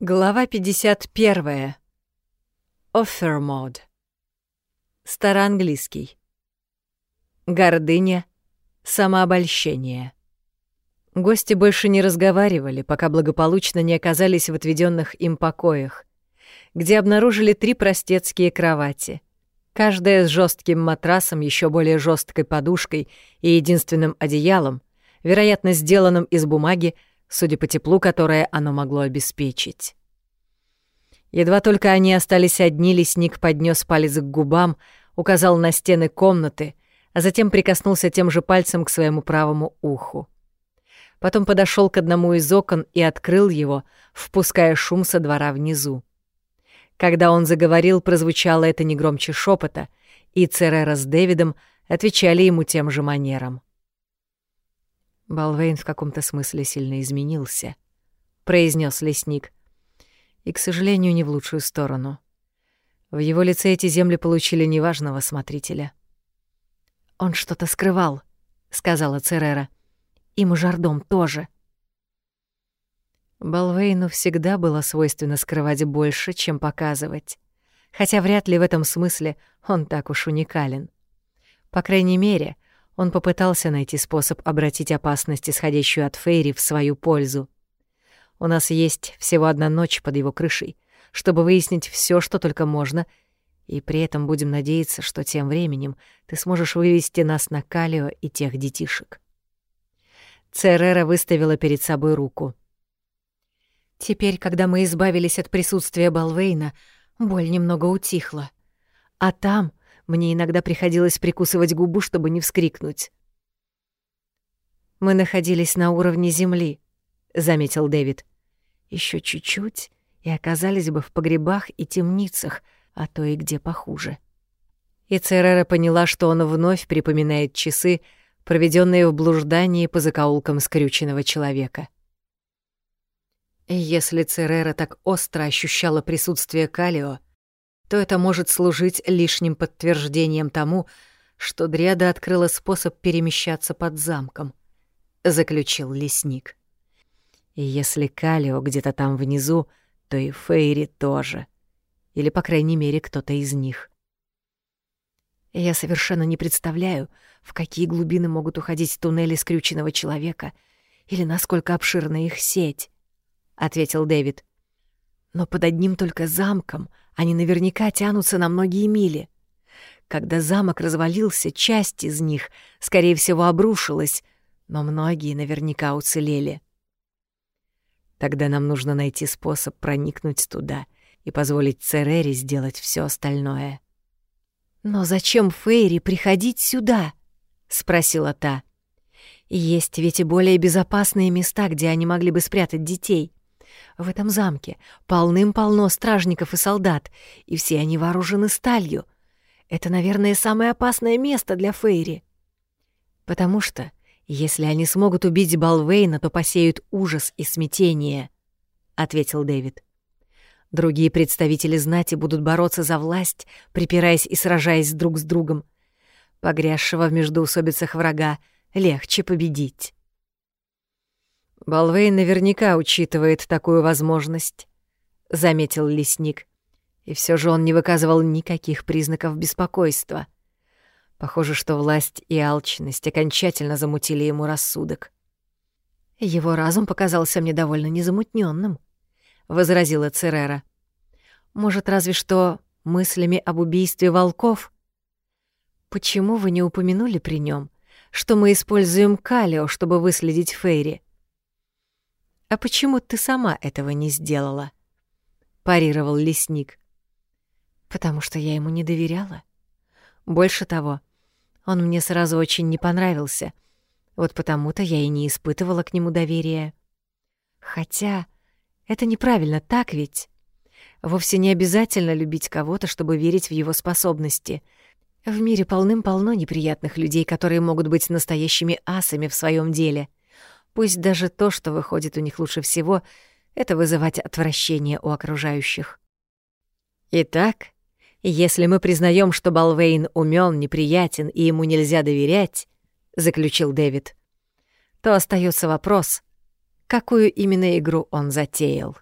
Глава 51. Оффермод. Староанглийский. Гордыня, самообольщение. Гости больше не разговаривали, пока благополучно не оказались в отведенных им покоях, где обнаружили три простецкие кровати, каждая с жестким матрасом, еще более жесткой подушкой и единственным одеялом, вероятно, сделанным из бумаги, судя по теплу, которое оно могло обеспечить. Едва только они остались одни, лесник поднес палец к губам, указал на стены комнаты, а затем прикоснулся тем же пальцем к своему правому уху. Потом подошел к одному из окон и открыл его, впуская шум со двора внизу. Когда он заговорил, прозвучало это не громче шепота, и Церера с Дэвидом отвечали ему тем же манером. Балвейн в каком-то смысле сильно изменился, произнес лесник. И, к сожалению, не в лучшую сторону. В его лице эти земли получили неважного смотрителя. Он что-то скрывал, сказала Церера. И мажордом тоже. Балвейну всегда было свойственно скрывать больше, чем показывать. Хотя вряд ли в этом смысле он так уж уникален. По крайней мере, он попытался найти способ обратить опасность, исходящую от Фейри, в свою пользу. У нас есть всего одна ночь под его крышей, чтобы выяснить все, что только можно, и при этом будем надеяться, что тем временем ты сможешь вывести нас на Калио и тех детишек. Церера выставила перед собой руку. Теперь, когда мы избавились от присутствия Балвейна, боль немного утихла. А там мне иногда приходилось прикусывать губу, чтобы не вскрикнуть. «Мы находились на уровне земли», — заметил Дэвид. Еще чуть-чуть, и оказались бы в погребах и темницах, а то и где похуже». И Церера поняла, что он вновь припоминает часы, проведенные в блуждании по закоулкам скрюченного человека. Если Церера так остро ощущала присутствие Калио, то это может служить лишним подтверждением тому, что Дриада открыла способ перемещаться под замком, заключил лесник. Если Калио где-то там внизу, то и Фейри тоже. Или, по крайней мере, кто-то из них. Я совершенно не представляю, в какие глубины могут уходить туннели скрюченного человека или насколько обширна их сеть, — ответил Дэвид. Но под одним только замком — они наверняка тянутся на многие мили. Когда замок развалился, часть из них, скорее всего, обрушилась, но многие наверняка уцелели. Тогда нам нужно найти способ проникнуть туда и позволить Церере сделать все остальное. «Но зачем Фейри приходить сюда?» — спросила та. «Есть ведь и более безопасные места, где они могли бы спрятать детей. В этом замке полным-полно стражников и солдат, и все они вооружены сталью. Это, наверное, самое опасное место для Фейри. Потому что, если они смогут убить Балвейна, то посеют ужас и смятение, — ответил Дэвид. Другие представители знати будут бороться за власть, припираясь и сражаясь друг с другом. Погрязшего в междоусобицах врага легче победить. Балвей наверняка учитывает такую возможность, заметил лесник. И все же он не выказывал никаких признаков беспокойства. Похоже, что власть и алчность окончательно замутили ему рассудок. Его разум показался мне довольно незамутненным, возразила Церера. Может, разве что мыслями об убийстве волков? Почему вы не упомянули при нем, что мы используем Калио, чтобы выследить Фейри? «А почему ты сама этого не сделала?» — парировал лесник. «Потому что я ему не доверяла. Больше того, он мне сразу очень не понравился. Вот потому-то я и не испытывала к нему доверия. Хотя это неправильно, так ведь? Вовсе не обязательно любить кого-то, чтобы верить в его способности. В мире полным-полно неприятных людей, которые могут быть настоящими асами в своем деле. Пусть даже то, что выходит у них лучше всего, это вызывать отвращение у окружающих. Итак, если мы признаем, что Балвейн умён, неприятен и ему нельзя доверять, заключил Дэвид, то остается вопрос, какую именно игру он затеял.